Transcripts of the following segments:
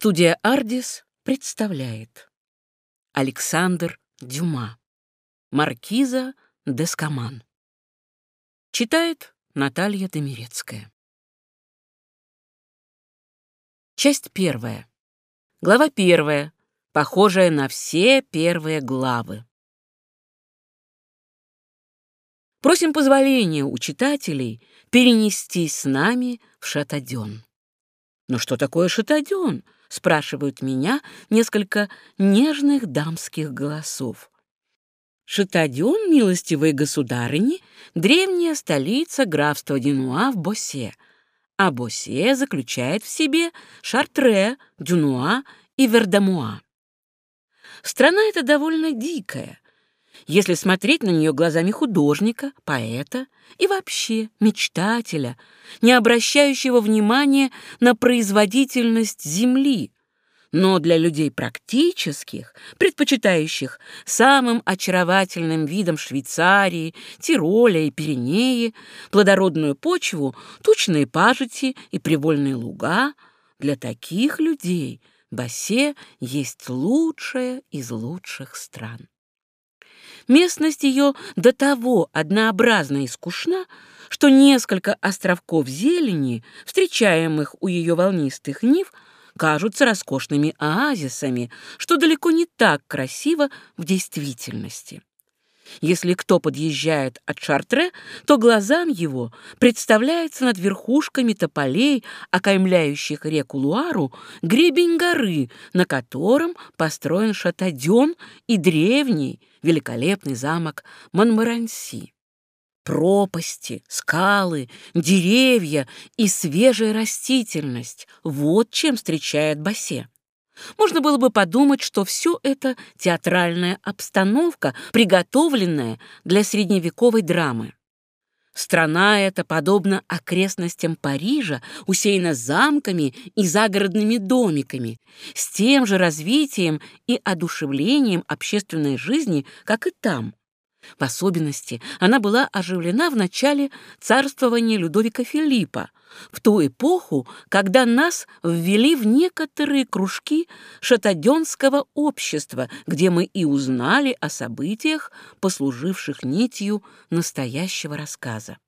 Студия «Ардис» представляет Александр Дюма Маркиза Дескаман Читает Наталья Домирецкая Часть первая. Глава первая, похожая на все первые главы. Просим позволения у читателей перенестись с нами в Шатаден. Но что такое Шатаден? Спрашивают меня несколько нежных дамских голосов. Шатаден, милостивые государыни, древняя столица графства Дюнуа в Босе, а Босе заключает в себе Шартре, Дюнуа и Вердамуа. Страна эта довольно дикая, если смотреть на нее глазами художника, поэта и вообще мечтателя, не обращающего внимания на производительность земли, но для людей практических, предпочитающих самым очаровательным видом Швейцарии, Тироля и Пиренеи, плодородную почву, тучные пажити и привольные луга, для таких людей Бассе есть лучшая из лучших стран. Местность ее до того однообразна и скучна, что несколько островков зелени, встречаемых у ее волнистых нив, кажутся роскошными оазисами, что далеко не так красиво в действительности. Если кто подъезжает от Шартре, то глазам его представляется над верхушками тополей, окаймляющих реку Луару, гребень горы, на котором построен Шатаден и древний, великолепный замок Монмаранси. Пропасти, скалы, деревья и свежая растительность — вот чем встречает Бассе. Можно было бы подумать, что все это театральная обстановка, приготовленная для средневековой драмы. Страна эта, подобно окрестностям Парижа, усеяна замками и загородными домиками, с тем же развитием и одушевлением общественной жизни, как и там. В особенности она была оживлена в начале царствования Людовика Филиппа, в ту эпоху, когда нас ввели в некоторые кружки шатаденского общества, где мы и узнали о событиях, послуживших нитью настоящего рассказа.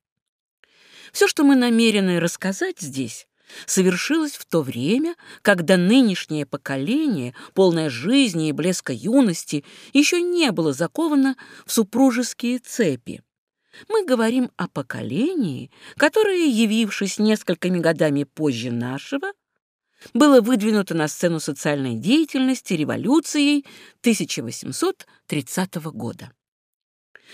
Все, что мы намерены рассказать здесь, совершилось в то время, когда нынешнее поколение, полное жизни и блеска юности, еще не было заковано в супружеские цепи. Мы говорим о поколении, которое, явившись несколькими годами позже нашего, было выдвинуто на сцену социальной деятельности революцией 1830 года.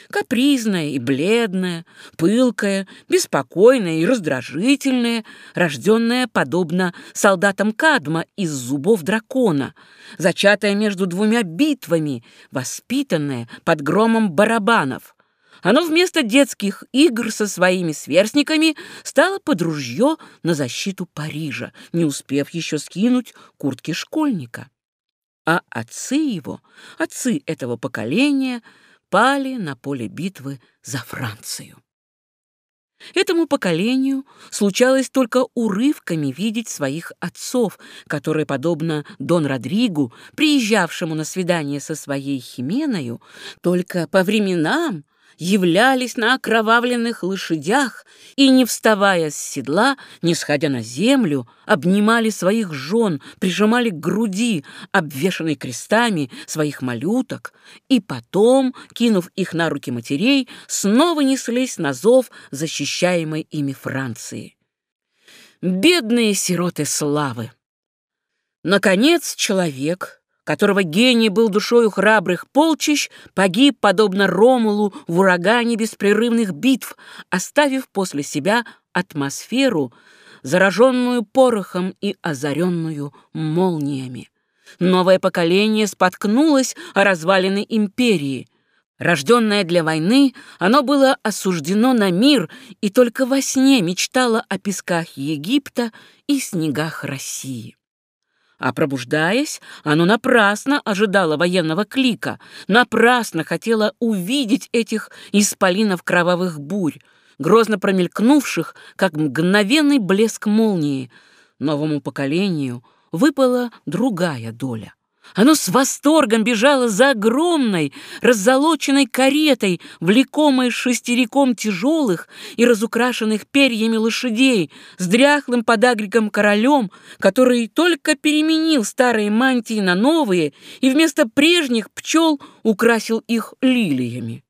Капризная и бледная, пылкая, беспокойная и раздражительная, рожденная, подобно солдатам Кадма из зубов дракона, зачатая между двумя битвами, воспитанная под громом барабанов — оно вместо детских игр со своими сверстниками стало под ружье на защиту Парижа, не успев еще скинуть куртки школьника. А отцы его, отцы этого поколения, пали на поле битвы за Францию. Этому поколению случалось только урывками видеть своих отцов, которые, подобно Дон Родригу, приезжавшему на свидание со своей Хименою, только по временам являлись на окровавленных лошадях и, не вставая с седла, не сходя на землю, обнимали своих жен, прижимали к груди, обвешанной крестами, своих малюток, и потом, кинув их на руки матерей, снова неслись на зов защищаемой ими Франции. Бедные сироты славы! Наконец человек, которого гений был душою храбрых полчищ, погиб, подобно Ромулу, в урагане беспрерывных битв, оставив после себя атмосферу, зараженную порохом и озаренную молниями. Новое поколение споткнулось о развалины империи. Рожденное для войны, оно было осуждено на мир и только во сне мечтало о песках Египта и снегах России. А пробуждаясь, оно напрасно ожидало военного клика, напрасно хотело увидеть этих исполинов кровавых бурь, грозно промелькнувших, как мгновенный блеск молнии. Новому поколению выпала другая доля. Оно с восторгом бежало за огромной, раззолоченной каретой, влекомой шестериком тяжелых и разукрашенных перьями лошадей, с дряхлым подагриком королем, который только переменил старые мантии на новые и вместо прежних пчел украсил их лилиями.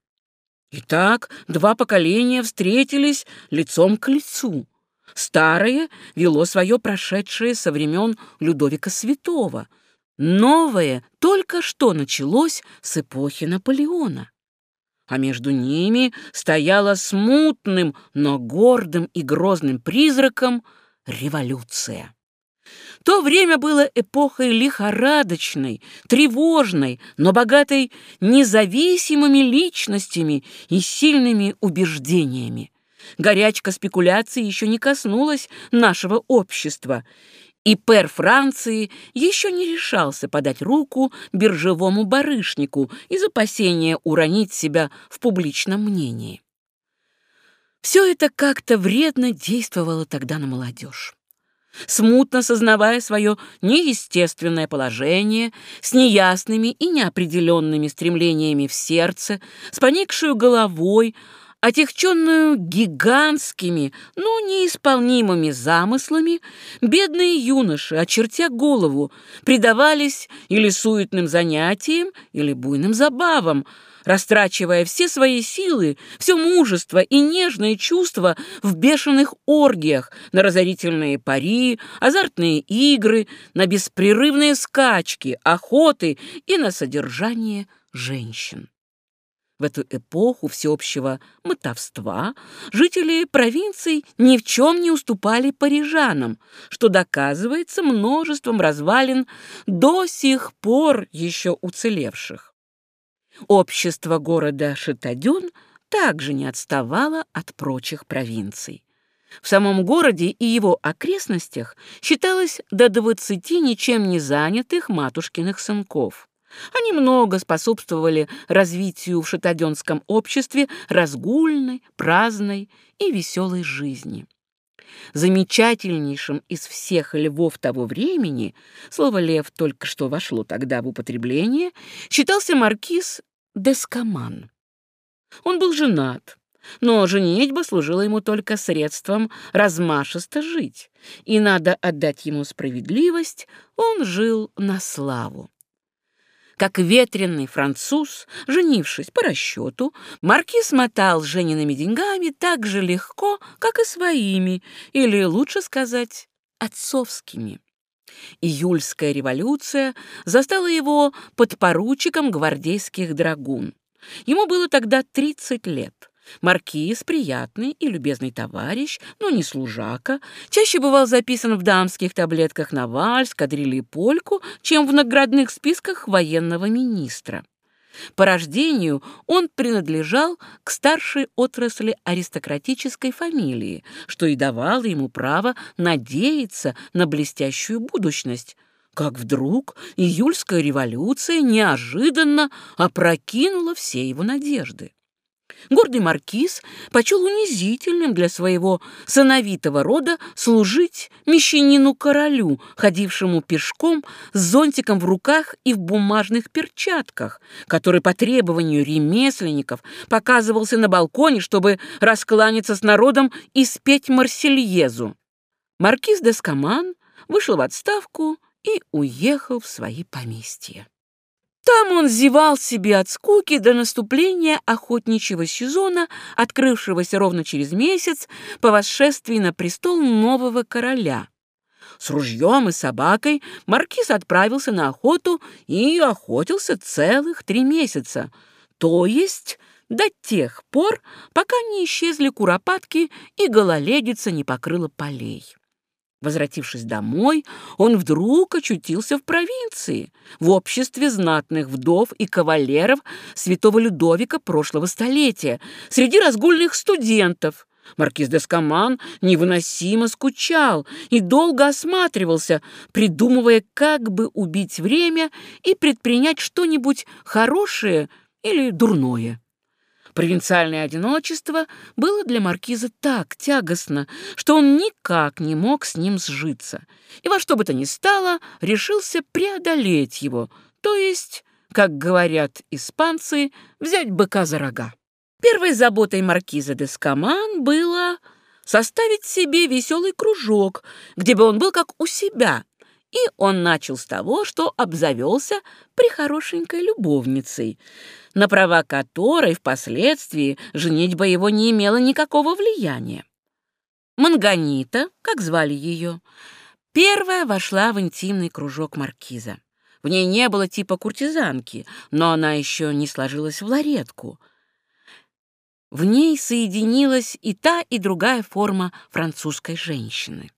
Итак, два поколения встретились лицом к лицу. Старое вело свое прошедшее со времен Людовика Святого. Новое только что началось с эпохи Наполеона. А между ними стояла смутным, но гордым и грозным призраком революция. То время было эпохой лихорадочной, тревожной, но богатой независимыми личностями и сильными убеждениями. Горячка спекуляций еще не коснулась нашего общества, и пэр Франции еще не решался подать руку биржевому барышнику из опасения уронить себя в публичном мнении. Все это как-то вредно действовало тогда на молодежь смутно сознавая свое неестественное положение, с неясными и неопределенными стремлениями в сердце, с поникшую головой, отягченную гигантскими, но неисполнимыми замыслами, бедные юноши, очертя голову, предавались или суетным занятиям, или буйным забавам, растрачивая все свои силы, все мужество и нежные чувства в бешеных оргиях, на разорительные пари, азартные игры, на беспрерывные скачки, охоты и на содержание женщин. В эту эпоху всеобщего мотовства жители провинций ни в чем не уступали парижанам, что доказывается множеством развалин до сих пор еще уцелевших. Общество города Шитадюн также не отставало от прочих провинций. В самом городе и его окрестностях считалось до двадцати ничем не занятых матушкиных сынков. Они много способствовали развитию в шатаденском обществе разгульной, праздной и веселой жизни. Замечательнейшим из всех львов того времени, слово «лев» только что вошло тогда в употребление, считался маркиз Дескоман. Он был женат, но женитьба служила ему только средством размашисто жить, и надо отдать ему справедливость, он жил на славу. Как ветреный француз, женившись по расчету, маркиз мотал Жениными деньгами так же легко, как и своими, или, лучше сказать, отцовскими. Июльская революция застала его подпоручиком гвардейских драгун. Ему было тогда 30 лет. Маркиз, приятный и любезный товарищ, но не служака, чаще бывал записан в дамских таблетках на вальс, кадрили и польку, чем в наградных списках военного министра. По рождению он принадлежал к старшей отрасли аристократической фамилии, что и давало ему право надеяться на блестящую будущность. Как вдруг июльская революция неожиданно опрокинула все его надежды. Гордый маркиз почел унизительным для своего сыновитого рода служить мещанину-королю, ходившему пешком с зонтиком в руках и в бумажных перчатках, который по требованию ремесленников показывался на балконе, чтобы раскланяться с народом и спеть Марсельезу. Маркиз де Скаман вышел в отставку и уехал в свои поместья. Там он зевал себе от скуки до наступления охотничьего сезона, открывшегося ровно через месяц по восшествии на престол нового короля. С ружьем и собакой маркиз отправился на охоту и охотился целых три месяца, то есть до тех пор, пока не исчезли куропатки и гололедица не покрыла полей. Возвратившись домой, он вдруг очутился в провинции, в обществе знатных вдов и кавалеров святого Людовика прошлого столетия, среди разгульных студентов. Маркиз де Скаман невыносимо скучал и долго осматривался, придумывая, как бы убить время и предпринять что-нибудь хорошее или дурное. Провинциальное одиночество было для маркиза так тягостно, что он никак не мог с ним сжиться, и во что бы то ни стало решился преодолеть его, то есть, как говорят испанцы, взять быка за рога. Первой заботой маркиза де Скаман было составить себе веселый кружок, где бы он был как у себя, и он начал с того, что обзавелся прихорошенькой любовницей, на права которой впоследствии женитьба его не имела никакого влияния. Манганита, как звали ее, первая вошла в интимный кружок маркиза. В ней не было типа куртизанки, но она еще не сложилась в ларетку. В ней соединилась и та, и другая форма французской женщины.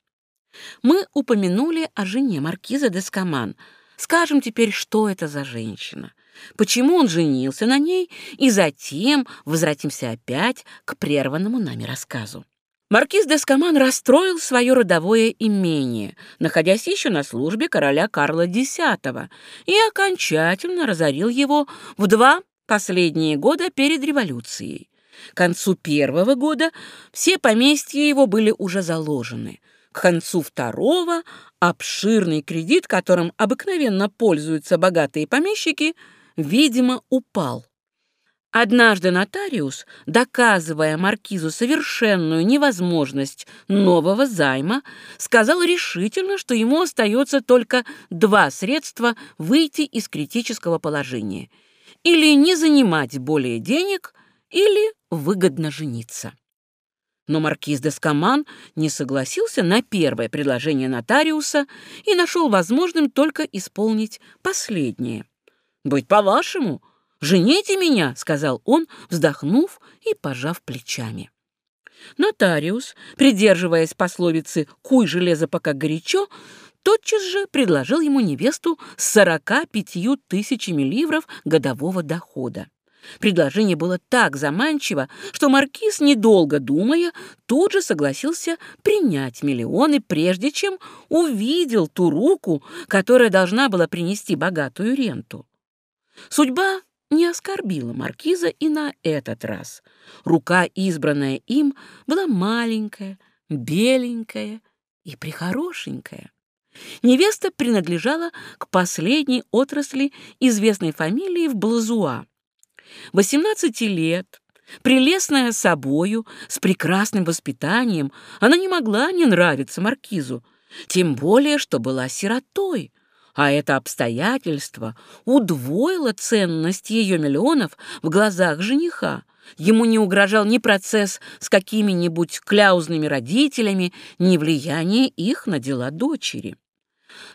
Мы упомянули о жене маркиза де Скаман. Скажем теперь, что это за женщина, почему он женился на ней, и затем возвратимся опять к прерванному нами рассказу. Маркиз де Скаман расстроил свое родовое имение, находясь еще на службе короля Карла X, и окончательно разорил его в два последние года перед революцией. К концу первого года все поместья его были уже заложены – к концу второго обширный кредит, которым обыкновенно пользуются богатые помещики, видимо, упал. Однажды нотариус, доказывая маркизу совершенную невозможность нового займа, сказал решительно, что ему остается только два средства выйти из критического положения – или не занимать более денег, или выгодно жениться. Но маркиз де Скаман не согласился на первое предложение нотариуса и нашел возможным только исполнить последнее. «Быть по-вашему, жените меня», — сказал он, вздохнув и пожав плечами. Нотариус, придерживаясь пословицы «куй железо пока горячо», тотчас же предложил ему невесту с сорока пятью тысячами ливров годового дохода. Предложение было так заманчиво, что маркиз, недолго думая, тут же согласился принять миллионы, прежде чем увидел ту руку, которая должна была принести богатую ренту. Судьба не оскорбила маркиза и на этот раз. Рука, избранная им, была маленькая, беленькая и прихорошенькая. Невеста принадлежала к последней отрасли известной фамилии в Блазуа. 18 лет, прелестная собою, с прекрасным воспитанием, она не могла не нравиться маркизу, тем более, что была сиротой, а это обстоятельство удвоило ценность ее миллионов в глазах жениха. Ему не угрожал ни процесс с какими-нибудь кляузными родителями, ни влияние их на дела дочери.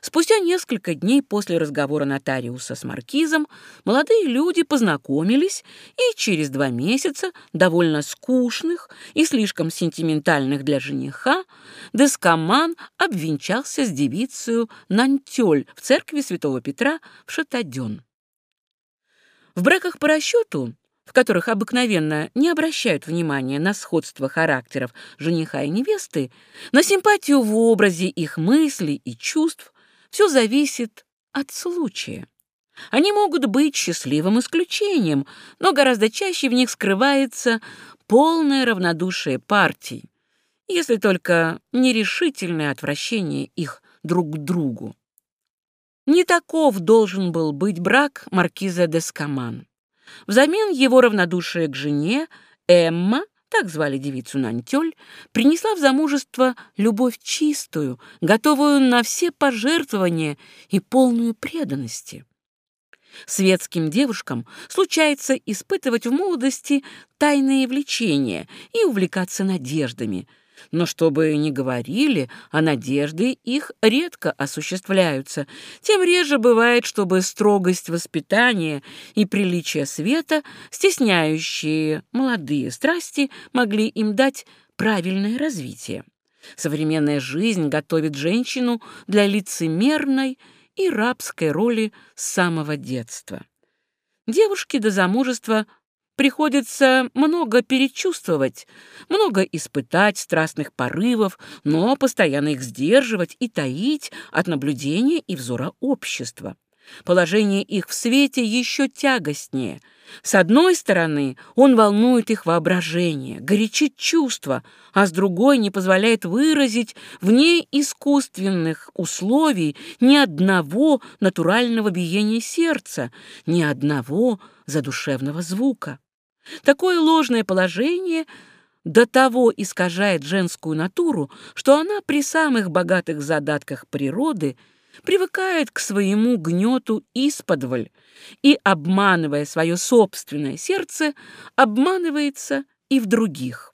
Спустя несколько дней после разговора нотариуса с маркизом молодые люди познакомились, и через два месяца, довольно скучных и слишком сентиментальных для жениха, Дескаман обвенчался с девицей Нантёль в церкви святого Петра в Шатадён. В браках по расчету в которых обыкновенно не обращают внимания на сходство характеров жениха и невесты, на симпатию в образе их мыслей и чувств, все зависит от случая. Они могут быть счастливым исключением, но гораздо чаще в них скрывается полное равнодушие партий, если только нерешительное отвращение их друг к другу. Не таков должен был быть брак маркиза де Скаман. Взамен его равнодушия к жене Эмма так звали девицу Нантёль, принесла в замужество любовь чистую, готовую на все пожертвования и полную преданности. Светским девушкам случается испытывать в молодости тайные влечения и увлекаться надеждами – но чтобы ни говорили, а надежды их редко осуществляются. Тем реже бывает, чтобы строгость воспитания и приличие света, стесняющие молодые страсти, могли им дать правильное развитие. Современная жизнь готовит женщину для лицемерной и рабской роли с самого детства. Девушки до замужества Приходится много перечувствовать, много испытать страстных порывов, но постоянно их сдерживать и таить от наблюдения и взора общества. Положение их в свете еще тягостнее. С одной стороны, он волнует их воображение, горячит чувства, а с другой не позволяет выразить вне искусственных условий ни одного натурального биения сердца, ни одного задушевного звука. Такое ложное положение до того искажает женскую натуру, что она при самых богатых задатках природы – привыкает к своему гнету исподволь и, обманывая свое собственное сердце, обманывается и в других.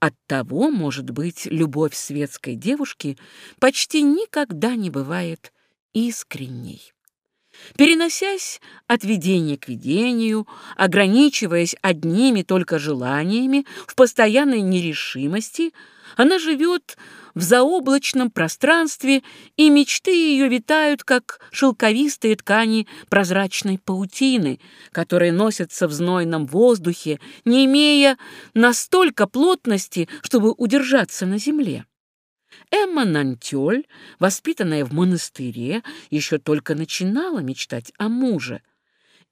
Оттого, может быть, любовь светской девушки почти никогда не бывает искренней. Переносясь от видения к видению, ограничиваясь одними только желаниями, в постоянной нерешимости, она живет в заоблачном пространстве, и мечты ее витают, как шелковистые ткани прозрачной паутины, которые носятся в знойном воздухе, не имея настолько плотности, чтобы удержаться на земле. Эмма Нантёль, воспитанная в монастыре, еще только начинала мечтать о муже.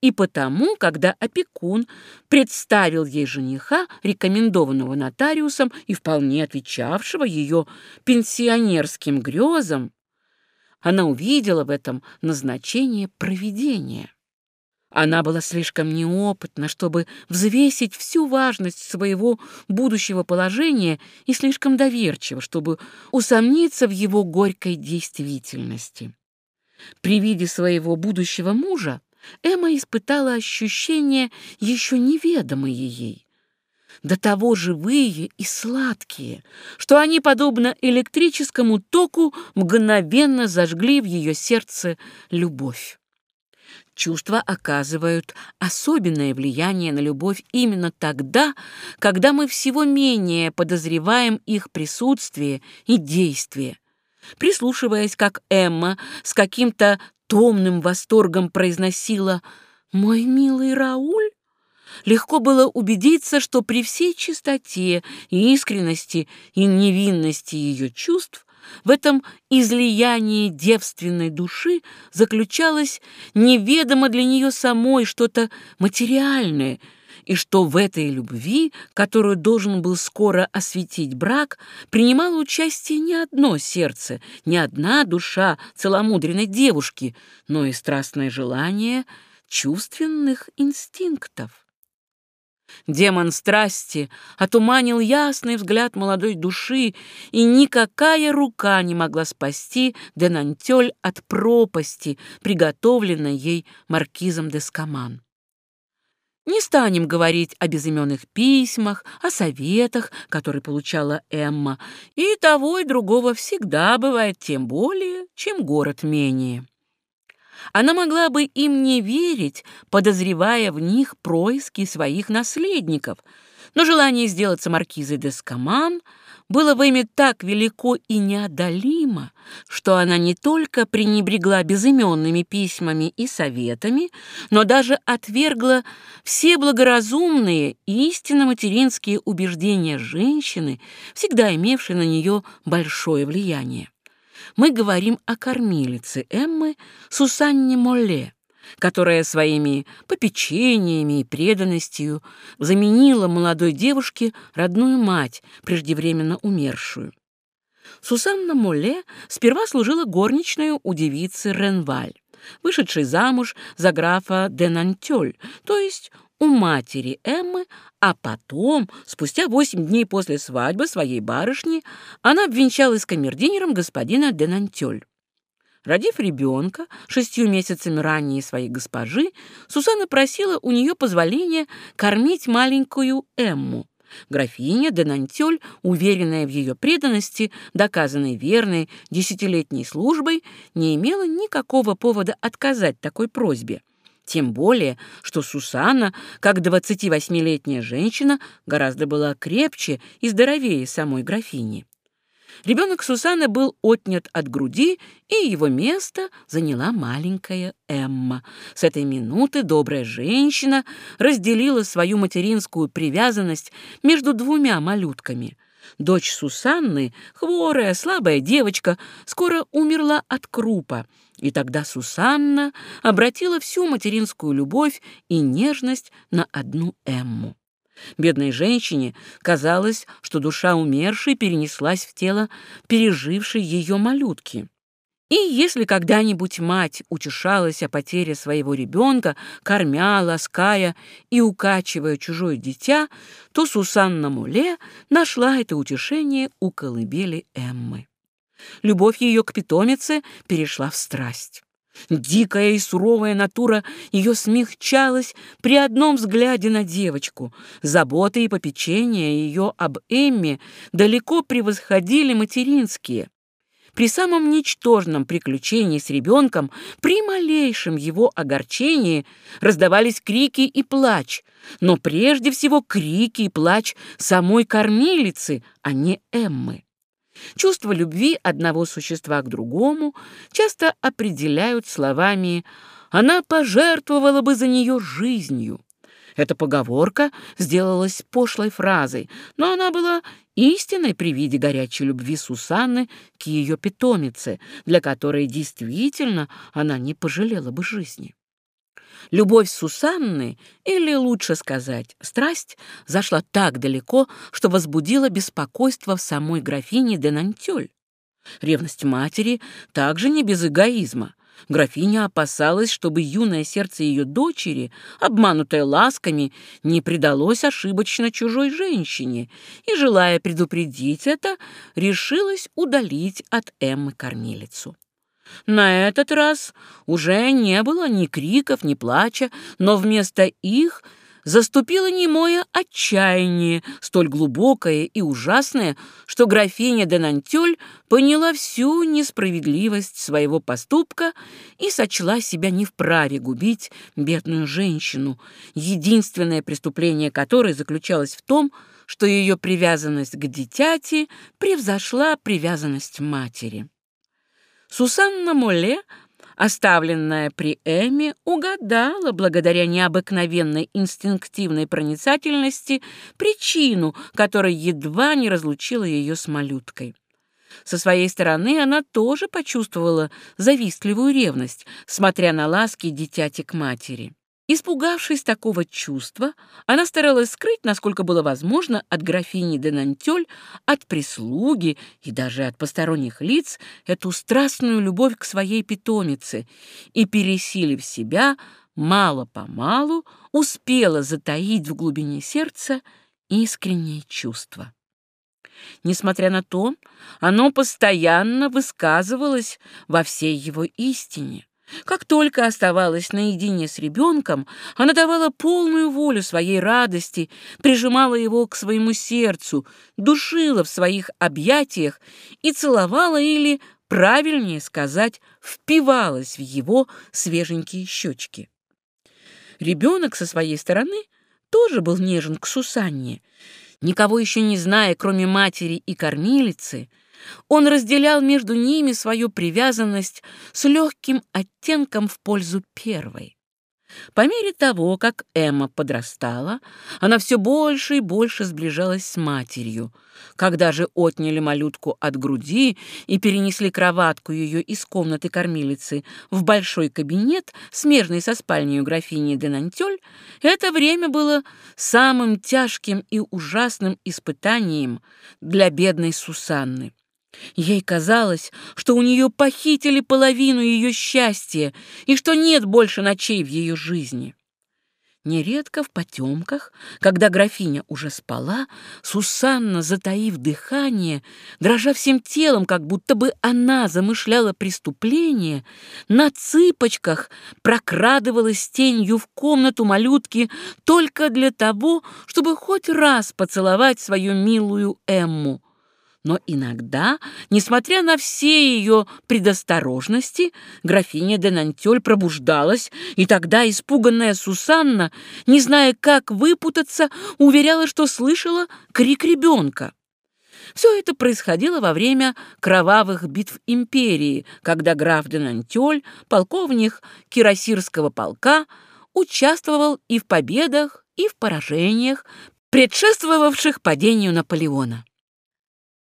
И потому, когда опекун представил ей жениха, рекомендованного нотариусом и вполне отвечавшего ее пенсионерским грезам, она увидела в этом назначение провидения. Она была слишком неопытна, чтобы взвесить всю важность своего будущего положения и слишком доверчива, чтобы усомниться в его горькой действительности. При виде своего будущего мужа Эмма испытала ощущения, еще неведомые ей, до того живые и сладкие, что они, подобно электрическому току, мгновенно зажгли в ее сердце любовь. Чувства оказывают особенное влияние на любовь именно тогда, когда мы всего менее подозреваем их присутствие и действие. Прислушиваясь, как Эмма с каким-то томным восторгом произносила «Мой милый Рауль», легко было убедиться, что при всей чистоте и искренности и невинности ее чувств в этом излиянии девственной души заключалось неведомо для нее самой что-то материальное, и что в этой любви, которую должен был скоро осветить брак, принимало участие не одно сердце, не одна душа целомудренной девушки, но и страстное желание чувственных инстинктов. Демон страсти отуманил ясный взгляд молодой души, и никакая рука не могла спасти Денантёль от пропасти, приготовленной ей маркизом де Скаман. Не станем говорить о безыменных письмах, о советах, которые получала Эмма, и того и другого всегда бывает тем более, чем город менее. Она могла бы им не верить, подозревая в них происки своих наследников, но желание сделаться маркизой де Скаман было в ими так велико и неодолимо, что она не только пренебрегла безыменными письмами и советами, но даже отвергла все благоразумные и истинно материнские убеждения женщины, всегда имевшей на нее большое влияние мы говорим о кормилице Эммы Сусанне Молле, которая своими попечениями и преданностью заменила молодой девушке родную мать, преждевременно умершую. Сусанна Молле сперва служила горничной у девицы Ренваль, вышедшей замуж за графа Денантёль, то есть у матери Эммы, а потом, спустя восемь дней после свадьбы своей барышни, она обвенчалась камердинером господина Денантёль. Родив ребенка шестью месяцами ранее своей госпожи, Сусанна просила у нее позволения кормить маленькую Эмму. Графиня Денантёль, уверенная в ее преданности, доказанной верной десятилетней службой, не имела никакого повода отказать такой просьбе. Тем более, что Сусанна, как 28-летняя женщина, гораздо была крепче и здоровее самой графини. Ребенок Сусанны был отнят от груди, и его место заняла маленькая Эмма. С этой минуты добрая женщина разделила свою материнскую привязанность между двумя малютками. Дочь Сусанны, хворая, слабая девочка, скоро умерла от крупа, и тогда Сусанна обратила всю материнскую любовь и нежность на одну Эмму. Бедной женщине казалось, что душа умершей перенеслась в тело пережившей ее малютки. И если когда-нибудь мать утешалась о потере своего ребенка, кормя, лаская и укачивая чужое дитя, то Сусанна Муле нашла это утешение у колыбели Эммы. Любовь ее к питомице перешла в страсть. Дикая и суровая натура ее смягчалась при одном взгляде на девочку. Заботы и попечения ее об Эмме далеко превосходили материнские. При самом ничтожном приключении с ребенком, при малейшем его огорчении, раздавались крики и плач, но прежде всего крики и плач самой кормилицы, а не Эммы. Чувство любви одного существа к другому часто определяют словами «она пожертвовала бы за нее жизнью». Эта поговорка сделалась пошлой фразой, но она была истиной при виде горячей любви Сусанны к ее питомице, для которой действительно она не пожалела бы жизни. Любовь Сусанны, или лучше сказать, страсть, зашла так далеко, что возбудила беспокойство в самой графине де Нантёль. Ревность матери также не без эгоизма. Графиня опасалась, чтобы юное сердце ее дочери, обманутое ласками, не предалось ошибочно чужой женщине, и, желая предупредить это, решилась удалить от Эммы кормилицу. На этот раз уже не было ни криков, ни плача, но вместо их заступило немое отчаяние, столь глубокое и ужасное, что графиня де Нантёль поняла всю несправедливость своего поступка и сочла себя не вправе губить бедную женщину, единственное преступление которой заключалось в том, что ее привязанность к дитяти превзошла привязанность матери. Сусанна Моле, оставленная при Эми, угадала, благодаря необыкновенной инстинктивной проницательности, причину, которая едва не разлучила ее с малюткой. Со своей стороны она тоже почувствовала завистливую ревность, смотря на ласки дитяти к матери. Испугавшись такого чувства, она старалась скрыть, насколько было возможно, от графини де Нантёль, от прислуги и даже от посторонних лиц эту страстную любовь к своей питомице и, пересилив себя, мало-помалу успела затаить в глубине сердца искреннее чувство. Несмотря на то, оно постоянно высказывалось во всей его истине. Как только оставалась наедине с ребенком, она давала полную волю своей радости, прижимала его к своему сердцу, душила в своих объятиях и целовала или, правильнее сказать, впивалась в его свеженькие щечки. Ребенок со своей стороны тоже был нежен к Сусанне. Никого еще не зная, кроме матери и кормилицы, он разделял между ними свою привязанность с легким оттенком в пользу первой. По мере того, как Эмма подрастала, она все больше и больше сближалась с матерью. Когда же отняли малютку от груди и перенесли кроватку ее из комнаты кормилицы в большой кабинет, смежный со спальней графини де Нантёль, это время было самым тяжким и ужасным испытанием для бедной Сусанны. Ей казалось, что у нее похитили половину ее счастья и что нет больше ночей в ее жизни. Нередко в потемках, когда графиня уже спала, Сусанна, затаив дыхание, дрожа всем телом, как будто бы она замышляла преступление, на цыпочках прокрадывалась тенью в комнату малютки только для того, чтобы хоть раз поцеловать свою милую Эмму. Но иногда, несмотря на все ее предосторожности, графиня де Нантёль пробуждалась, и тогда испуганная Сусанна, не зная, как выпутаться, уверяла, что слышала крик ребенка. Все это происходило во время кровавых битв империи, когда граф де Нантёль, полковник Кирасирского полка, участвовал и в победах, и в поражениях, предшествовавших падению Наполеона.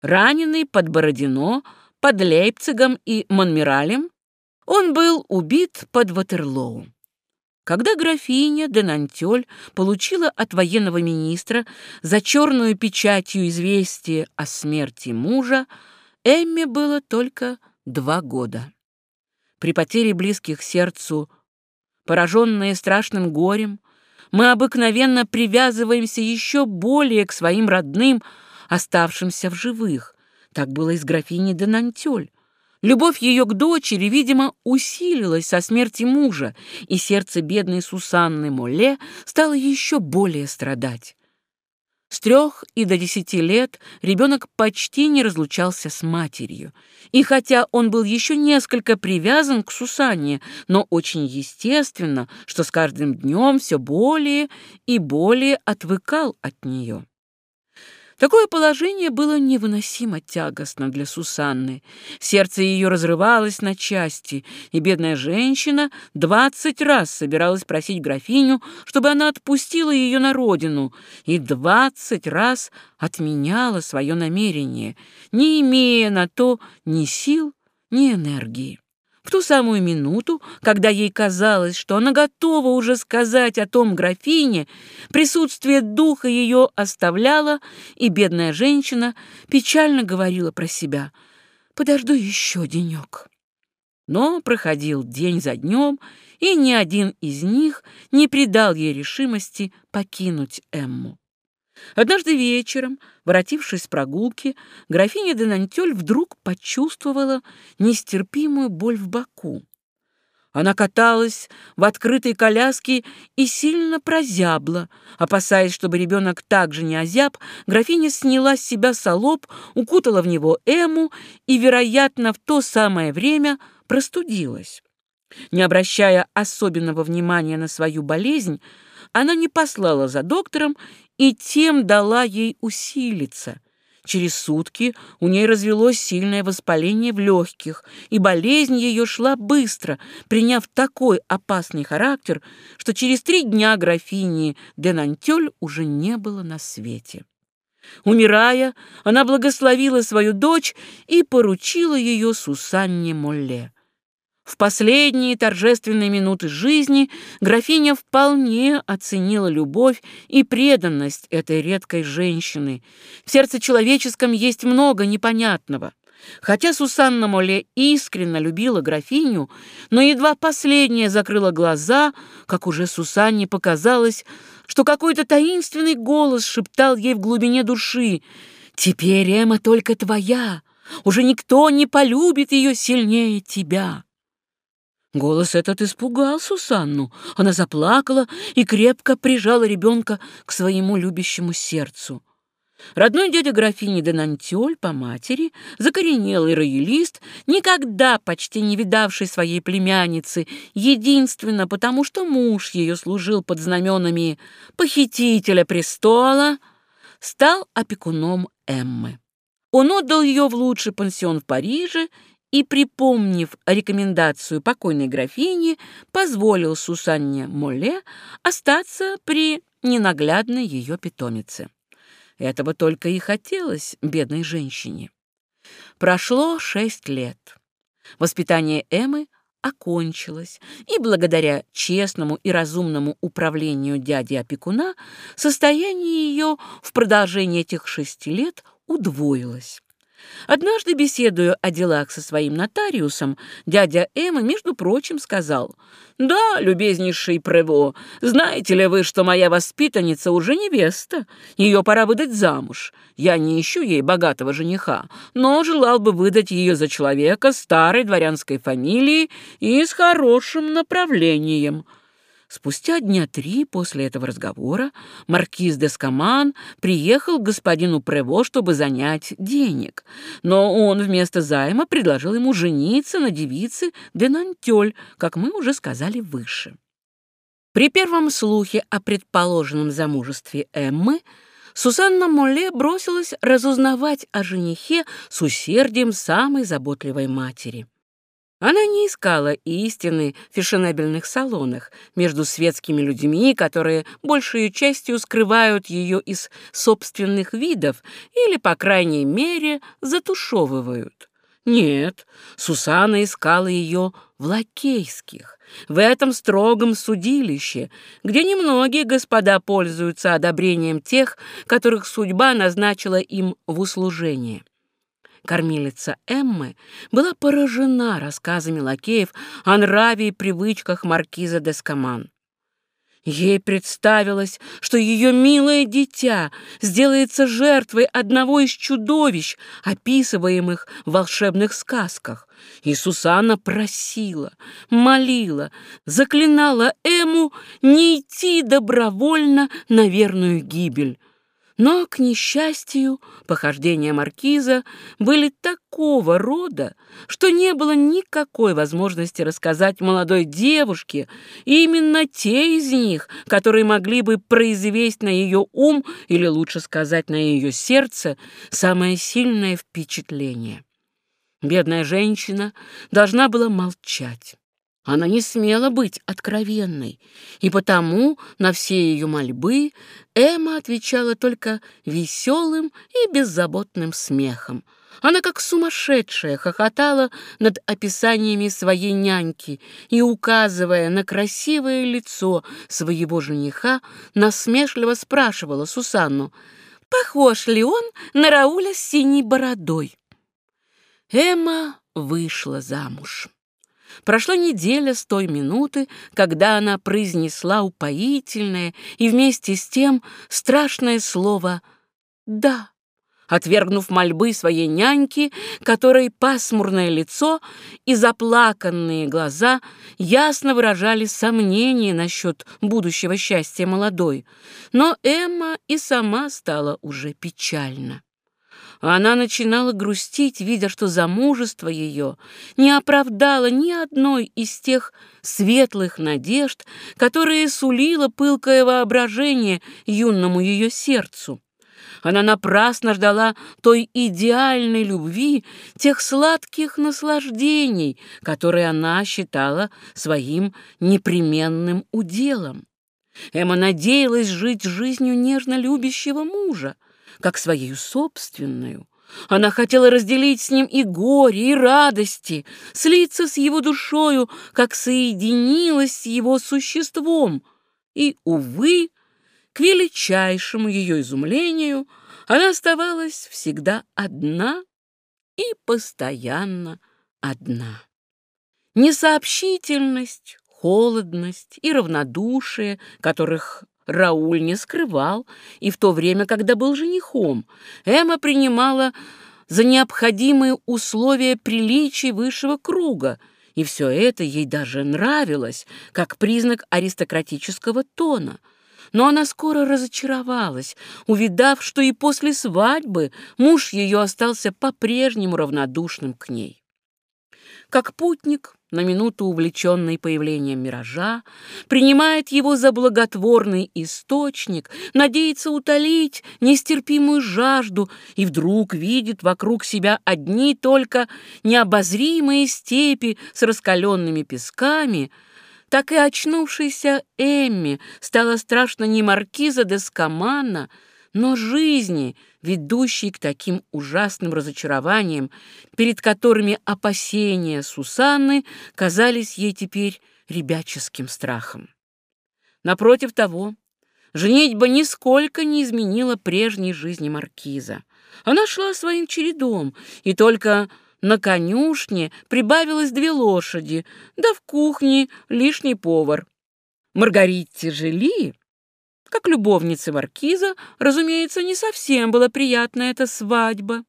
Раненый под Бородино, под Лейпцигом и Монмиралем, он был убит под Ватерлоу. Когда графиня де Нантёль получила от военного министра за черную печатью известие о смерти мужа, Эмме было только два года. При потере близких сердцу, пораженные страшным горем, мы обыкновенно привязываемся еще более к своим родным, оставшимся в живых. Так было и с графиней де Нантёль. Любовь ее к дочери, видимо, усилилась со смерти мужа, и сердце бедной Сусанны Моле стало еще более страдать. С трех и до десяти лет ребенок почти не разлучался с матерью. И хотя он был еще несколько привязан к Сусанне, но очень естественно, что с каждым днем все более и более отвыкал от нее. Такое положение было невыносимо тягостно для Сусанны. Сердце ее разрывалось на части, и бедная женщина двадцать раз собиралась просить графиню, чтобы она отпустила ее на родину, и двадцать раз отменяла свое намерение, не имея на то ни сил, ни энергии. В ту самую минуту, когда ей казалось, что она готова уже сказать о том графине, присутствие духа ее оставляло, и бедная женщина печально говорила про себя «Подожду еще денек». Но проходил день за днем, и ни один из них не придал ей решимости покинуть Эмму. Однажды вечером, воротившись с прогулки, графиня де Нантёль вдруг почувствовала нестерпимую боль в боку. Она каталась в открытой коляске и сильно прозябла. Опасаясь, чтобы ребенок также не озяб, графиня сняла с себя солоб, укутала в него Эму и, вероятно, в то самое время простудилась. Не обращая особенного внимания на свою болезнь, она не послала за доктором и тем дала ей усилиться. Через сутки у ней развелось сильное воспаление в легких, и болезнь ее шла быстро, приняв такой опасный характер, что через три дня графини де Нантёль уже не было на свете. Умирая, она благословила свою дочь и поручила ее Сусанне Молле. В последние торжественные минуты жизни графиня вполне оценила любовь и преданность этой редкой женщины. В сердце человеческом есть много непонятного. Хотя Сусанна Моле искренне любила графиню, но едва последняя закрыла глаза, как уже Сусанне показалось, что какой-то таинственный голос шептал ей в глубине души «Теперь Эма только твоя, уже никто не полюбит ее сильнее тебя». Голос этот испугал Сусанну. Она заплакала и крепко прижала ребенка к своему любящему сердцу. Родной дядя графини де Нантёль по матери, закоренелый роялист, никогда почти не видавший своей племянницы, единственно потому, что муж ее служил под знаменами похитителя престола, стал опекуном Эммы. Он отдал ее в лучший пансион в Париже и, припомнив рекомендацию покойной графини, позволил Сусанне Моле остаться при ненаглядной ее питомице. Этого только и хотелось бедной женщине. Прошло шесть лет. Воспитание Эммы окончилось, и благодаря честному и разумному управлению дяди-опекуна состояние ее в продолжении этих шести лет удвоилось. Однажды, беседуя о делах со своим нотариусом, дядя Эмма, между прочим, сказал, «Да, любезнейший Прево, знаете ли вы, что моя воспитанница уже невеста? Ее пора выдать замуж. Я не ищу ей богатого жениха, но желал бы выдать ее за человека старой дворянской фамилии и с хорошим направлением». Спустя дня три после этого разговора маркиз де Скаман приехал к господину Прево, чтобы занять денег, но он вместо займа предложил ему жениться на девице де Нантёль, как мы уже сказали выше. При первом слухе о предположенном замужестве Эммы Сусанна Молле бросилась разузнавать о женихе с усердием самой заботливой матери. Она не искала истины в фешенебельных салонах между светскими людьми, которые большей частью скрывают ее из собственных видов или, по крайней мере, затушевывают. Нет, Сусана искала ее в лакейских, в этом строгом судилище, где немногие господа пользуются одобрением тех, которых судьба назначила им в услужение. Кормилица Эммы была поражена рассказами лакеев о нраве и привычках маркиза Дескоман. Ей представилось, что ее милое дитя сделается жертвой одного из чудовищ, описываемых в волшебных сказках. И Сусанна просила, молила, заклинала Эму не идти добровольно на верную гибель. Но, к несчастью, похождения маркиза были такого рода, что не было никакой возможности рассказать молодой девушке именно те из них, которые могли бы произвести на ее ум, или лучше сказать, на ее сердце, самое сильное впечатление. Бедная женщина должна была молчать. Она не смела быть откровенной, и потому на все ее мольбы Эмма отвечала только веселым и беззаботным смехом. Она как сумасшедшая хохотала над описаниями своей няньки и, указывая на красивое лицо своего жениха, насмешливо спрашивала Сусанну, похож ли он на Рауля с синей бородой. Эмма вышла замуж. Прошла неделя с той минуты, когда она произнесла упоительное и вместе с тем страшное слово «да», отвергнув мольбы своей няньки, которой пасмурное лицо и заплаканные глаза ясно выражали сомнения насчет будущего счастья молодой. Но Эмма и сама стала уже печальна. Она начинала грустить, видя, что замужество ее не оправдало ни одной из тех светлых надежд, которые сулило пылкое воображение юному ее сердцу. Она напрасно ждала той идеальной любви, тех сладких наслаждений, которые она считала своим непременным уделом. Эмма надеялась жить жизнью нежно любящего мужа, как свою собственную. Она хотела разделить с ним и горе, и радости, слиться с его душою, как соединилась с его существом. И, увы, к величайшему ее изумлению, она оставалась всегда одна и постоянно одна. Несообщительность, холодность и равнодушие, которых Рауль не скрывал, и в то время, когда был женихом, Эмма принимала за необходимые условия приличий высшего круга, и все это ей даже нравилось, как признак аристократического тона. Но она скоро разочаровалась, увидав, что и после свадьбы муж ее остался по-прежнему равнодушным к ней. Как путник, на минуту увлеченный появлением миража, принимает его за благотворный источник, надеется утолить нестерпимую жажду и вдруг видит вокруг себя одни только необозримые степи с раскаленными песками, так и очнувшейся Эмми стало страшно не маркиза де Скамана, но жизни, ведущей к таким ужасным разочарованиям, перед которыми опасения Сусанны казались ей теперь ребяческим страхом. Напротив того, женитьба нисколько не изменила прежней жизни маркиза. Она шла своим чередом, и только на конюшне прибавилось две лошади, да в кухне лишний повар. Маргарите Жили как любовнице маркиза, разумеется, не совсем была приятна эта свадьба.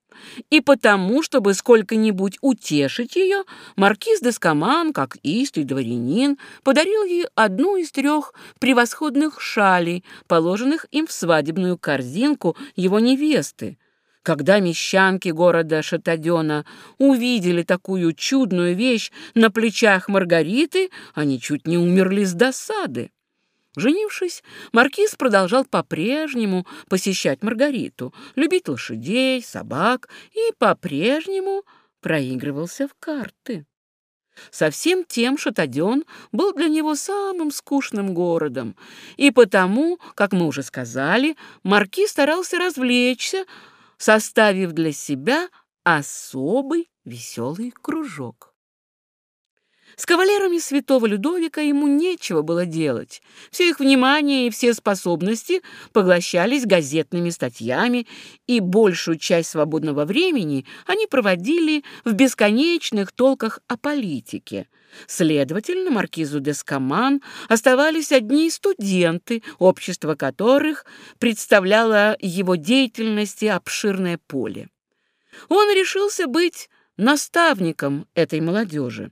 И потому, чтобы сколько-нибудь утешить ее, маркиз Дескоман, как истый дворянин, подарил ей одну из трех превосходных шалей, положенных им в свадебную корзинку его невесты. Когда мещанки города Шатадена увидели такую чудную вещь на плечах Маргариты, они чуть не умерли с досады. Женившись, маркиз продолжал по-прежнему посещать Маргариту, любить лошадей, собак и по-прежнему проигрывался в карты. Совсем тем Шатаден был для него самым скучным городом, и потому, как мы уже сказали, Марки старался развлечься, составив для себя особый веселый кружок. С кавалерами святого Людовика ему нечего было делать. Все их внимание и все способности поглощались газетными статьями, и большую часть свободного времени они проводили в бесконечных толках о политике. Следовательно, маркизу де Скаман оставались одни студенты, общество которых представляло его деятельности обширное поле. Он решился быть наставником этой молодежи.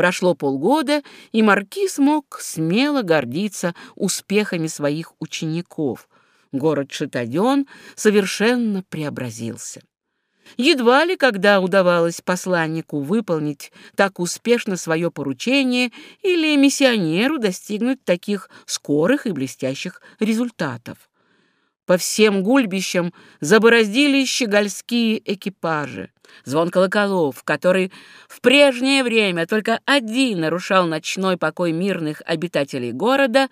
Прошло полгода, и маркиз мог смело гордиться успехами своих учеников. Город Шитаден совершенно преобразился. Едва ли когда удавалось посланнику выполнить так успешно свое поручение или миссионеру достигнуть таких скорых и блестящих результатов. По всем гульбищам забороздили щегольские экипажи. Звон колоколов, который в прежнее время только один нарушал ночной покой мирных обитателей города,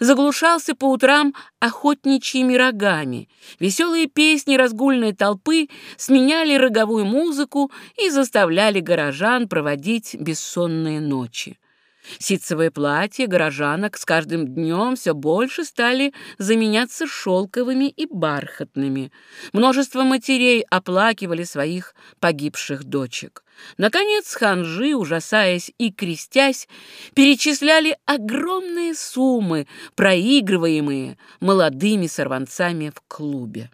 заглушался по утрам охотничьими рогами. Веселые песни разгульной толпы сменяли роговую музыку и заставляли горожан проводить бессонные ночи. Ситцевые платья горожанок с каждым днем все больше стали заменяться шелковыми и бархатными. Множество матерей оплакивали своих погибших дочек. Наконец ханжи, ужасаясь и крестясь, перечисляли огромные суммы, проигрываемые молодыми сорванцами в клубе.